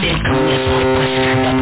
Big on this like Western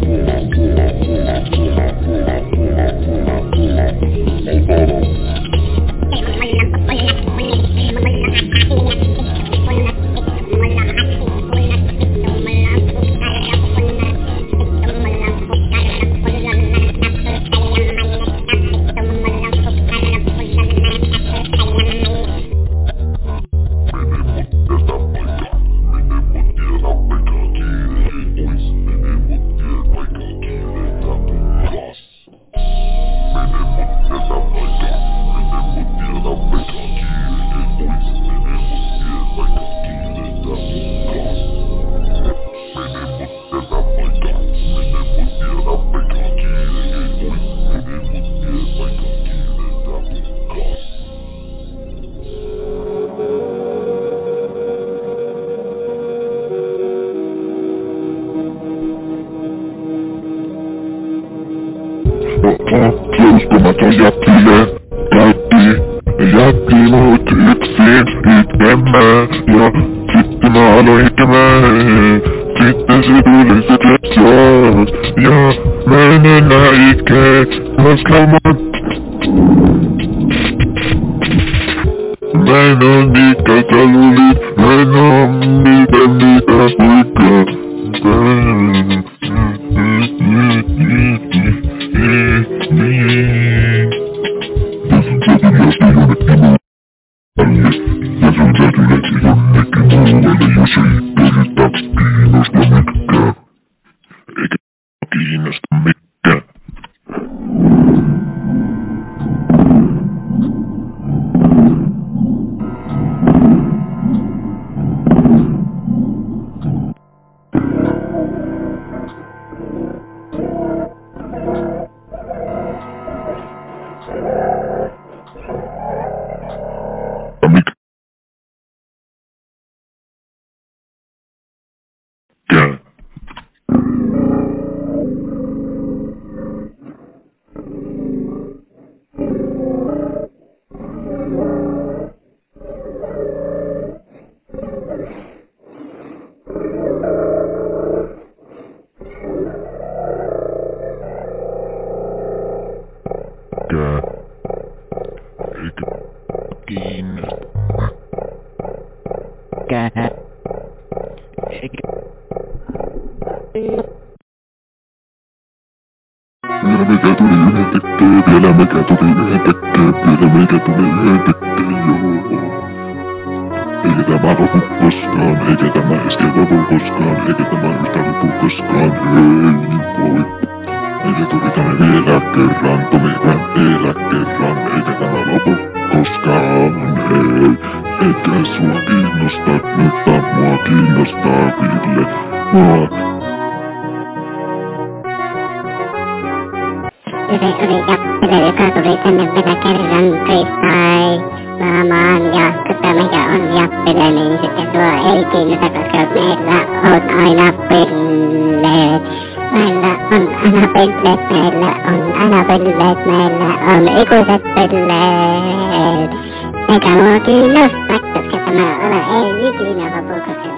Yeah. Benamita Kaluli, Benamita Mita Mita Mita Eikä tämä lopu koskaan, eikä tämä iske lopu koskaan, eikä tämä yhtä lopu koskaan, ei voi. Eikä tuli tänne vielä kerran, tuli tänne vielä kerran, eikä tämä lopu koskaan, ei. Eikä sua kiinnosta, mutta mua kiinnostaa, Ville. Mua Joka tuli tänne vielä kerran freestylaamaan. Ja tota mikä on jappele, niin sitten sua ei kiinnosta, koska meillä on aina pelleet. Meillä on aina pelleet, meillä on aina pelleet, meillä on ikuiset pelleet. Eikä mua kiinnosta, koska tämä ole ei ikinä lopu, koska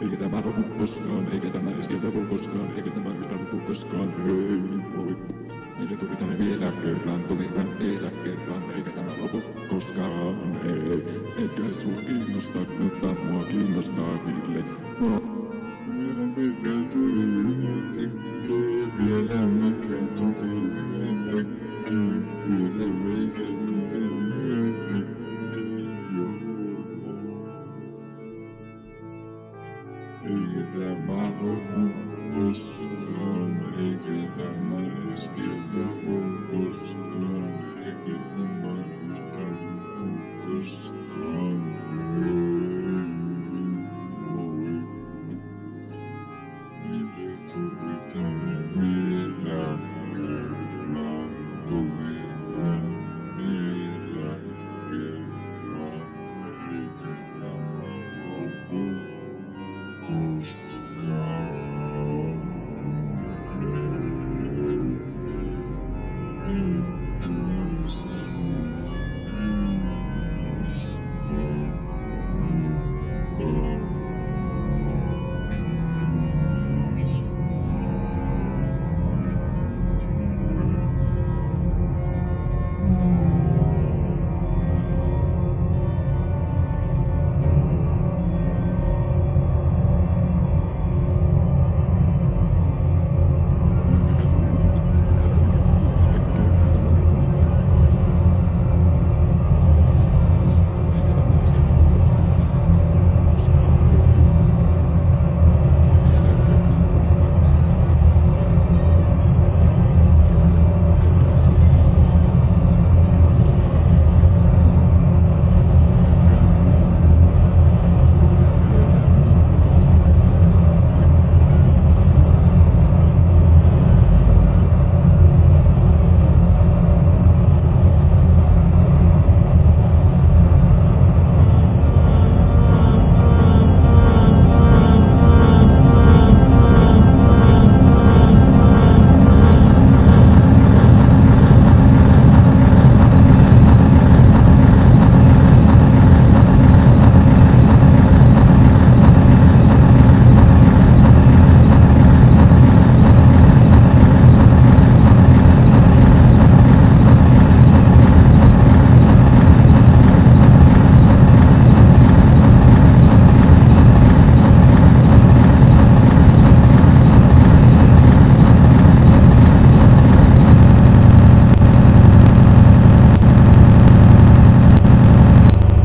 Eikä tämä lopu koskaan, eikä tämä iske lopu koskaan, eikä tämä yhtä lopu koskaan, ei voi. Eikä tuli tänne vielä kerran, tuli tänne vielä kerran, eikä